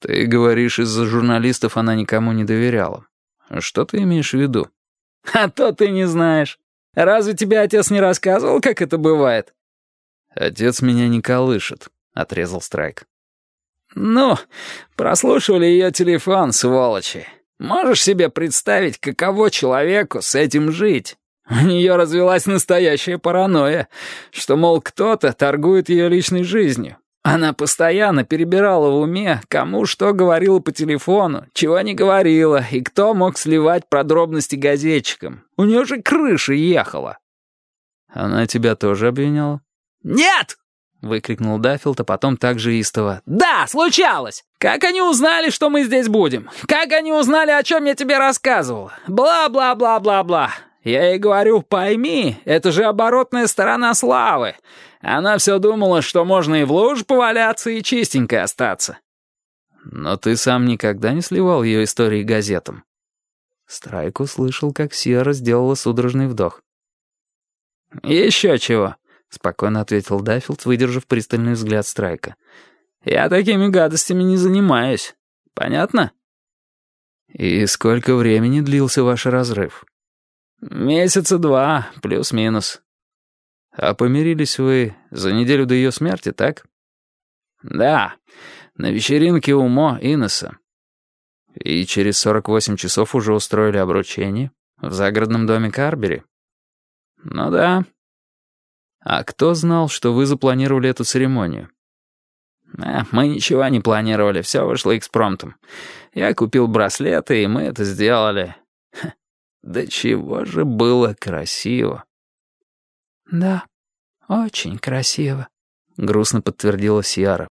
«Ты говоришь, из-за журналистов она никому не доверяла. Что ты имеешь в виду?» «А то ты не знаешь. Разве тебе отец не рассказывал, как это бывает?» «Отец меня не колышет», — отрезал Страйк. «Ну, прослушивали ее телефон, сволочи. Можешь себе представить, каково человеку с этим жить? У нее развелась настоящая паранойя, что, мол, кто-то торгует ее личной жизнью. Она постоянно перебирала в уме, кому что говорила по телефону, чего не говорила, и кто мог сливать подробности газетчикам. У нее же крыша ехала. Она тебя тоже обвиняла? «Нет!» — выкрикнул Даффилд, а потом также истово. «Да, случалось! Как они узнали, что мы здесь будем? Как они узнали, о чем я тебе рассказывал? Бла-бла-бла-бла-бла. Я ей говорю, пойми, это же оборотная сторона славы. Она все думала, что можно и в луже поваляться, и чистенькой остаться. Но ты сам никогда не сливал ее истории газетам. Страйк услышал, как Сиара сделала судорожный вдох. «Еще чего», — спокойно ответил Даффилд, выдержав пристальный взгляд Страйка. «Я такими гадостями не занимаюсь. Понятно?» «И сколько времени длился ваш разрыв?» «Месяца два, плюс-минус». «А помирились вы за неделю до ее смерти, так?» «Да, на вечеринке у Мо Иннеса». «И через 48 часов уже устроили обручение? В загородном доме Карбери?» «Ну да». «А кто знал, что вы запланировали эту церемонию?» «Э, «Мы ничего не планировали, все вышло экспромтом. Я купил браслеты, и мы это сделали. Да чего же было красиво!» «Да, очень красиво», — грустно подтвердила Сьяра.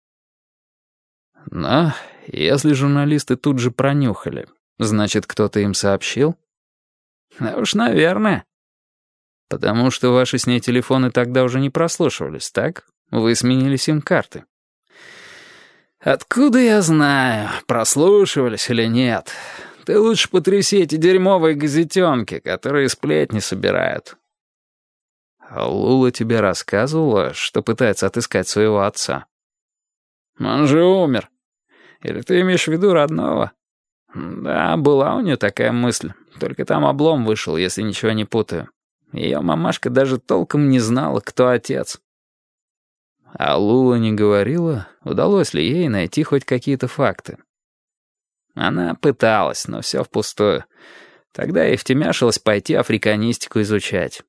«Но если журналисты тут же пронюхали, значит, кто-то им сообщил?» «Да уж, наверное». «Потому что ваши с ней телефоны тогда уже не прослушивались, так? Вы сменили сим-карты». «Откуда я знаю, прослушивались или нет? Ты лучше потряси эти дерьмовые газетенки, которые сплетни собирают. А Лула тебе рассказывала, что пытается отыскать своего отца? Он же умер. Или ты имеешь в виду родного? Да, была у нее такая мысль. Только там облом вышел, если ничего не путаю. Ее мамашка даже толком не знала, кто отец. А Лула не говорила, удалось ли ей найти хоть какие-то факты. Она пыталась, но все впустую. Тогда ей втемяшилось пойти африканистику изучать.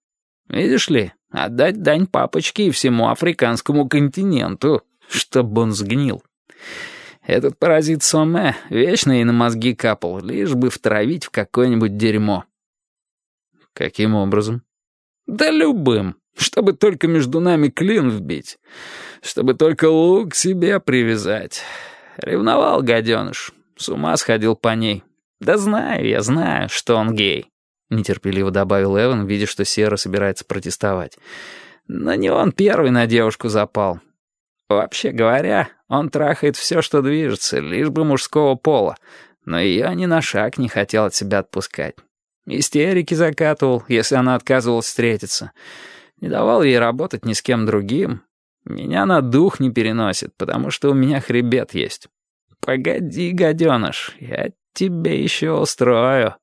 Видишь ли, отдать дань папочке и всему африканскому континенту, чтобы он сгнил. Этот паразит Соме вечно ей на мозги капал, лишь бы втравить в какое-нибудь дерьмо. Каким образом? Да любым. Чтобы только между нами клин вбить. Чтобы только лук себе привязать. Ревновал гаденыш. С ума сходил по ней. Да знаю, я знаю, что он гей. — нетерпеливо добавил Эван, видя, что Сера собирается протестовать. «Но не он первый на девушку запал. Вообще говоря, он трахает все, что движется, лишь бы мужского пола, но ее ни на шаг не хотел от себя отпускать. Истерики закатывал, если она отказывалась встретиться. Не давал ей работать ни с кем другим. Меня на дух не переносит, потому что у меня хребет есть. Погоди, гаденыш, я тебе еще устрою».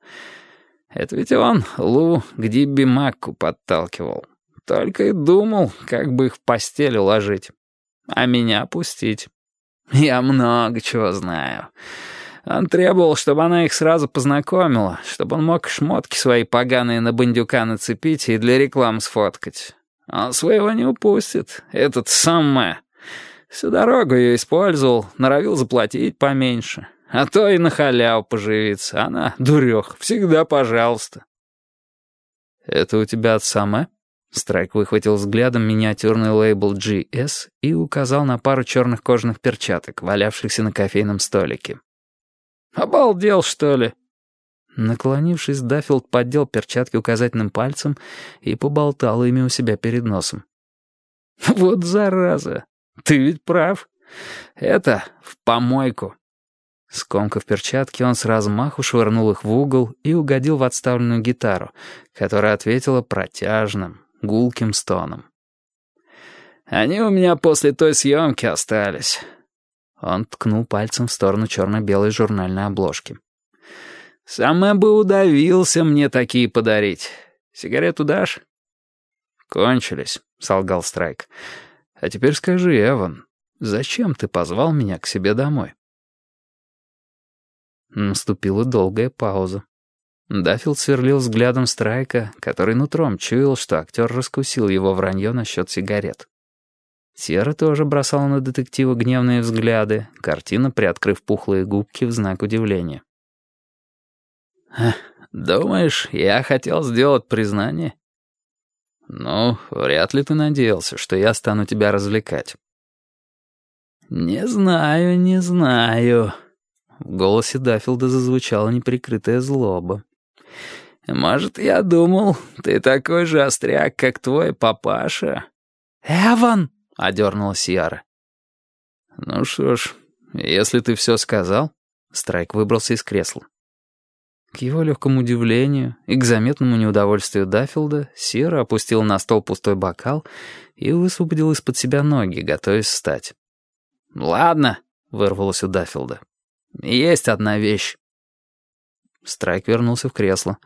Это ведь он Лу к Дибби Макку подталкивал. Только и думал, как бы их в постель уложить. А меня пустить. Я много чего знаю. Он требовал, чтобы она их сразу познакомила, чтобы он мог шмотки свои поганые на бандюка нацепить и для рекламы сфоткать. Он своего не упустит, этот самое. Всю дорогу ее использовал, норовил заплатить поменьше. А то и на халяву поживиться. Она, дурех, всегда пожалуйста. «Это у тебя от Саме?» Страйк выхватил взглядом миниатюрный лейбл GS и указал на пару черных кожаных перчаток, валявшихся на кофейном столике. «Обалдел, что ли?» Наклонившись, Даффилд поддел перчатки указательным пальцем и поболтал ими у себя перед носом. «Вот зараза! Ты ведь прав. Это в помойку». Скомкав перчатки, он с размаху швырнул их в угол и угодил в отставленную гитару, которая ответила протяжным, гулким стоном. «Они у меня после той съемки остались. Он ткнул пальцем в сторону черно-белой журнальной обложки. «Саме бы удавился мне такие подарить. Сигарету дашь?» «Кончились», — солгал Страйк. «А теперь скажи, Эван, зачем ты позвал меня к себе домой?» Наступила долгая пауза. Даффилд сверлил взглядом Страйка, который нутром чуял, что актер раскусил его вранье насчет сигарет. Сера тоже бросала на детектива гневные взгляды, картина приоткрыв пухлые губки в знак удивления. «Думаешь, я хотел сделать признание?» «Ну, вряд ли ты надеялся, что я стану тебя развлекать». «Не знаю, не знаю». В голосе Даффилда зазвучала неприкрытая злоба. «Может, я думал, ты такой же остряк, как твой папаша?» «Эван!» — одернула Сиара. «Ну что ж, если ты все сказал...» Страйк выбрался из кресла. К его легкому удивлению и к заметному неудовольствию Даффилда Сиара опустил на стол пустой бокал и высвободил из-под себя ноги, готовясь встать. «Ладно», — вырвалось у Даффилда. «Есть одна вещь». Страйк вернулся в кресло.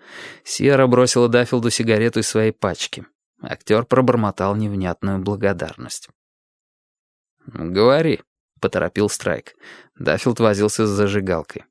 Сиара бросила Даффилду сигарету из своей пачки. Актер пробормотал невнятную благодарность. «Говори», — поторопил Страйк. Даффилд возился с зажигалкой.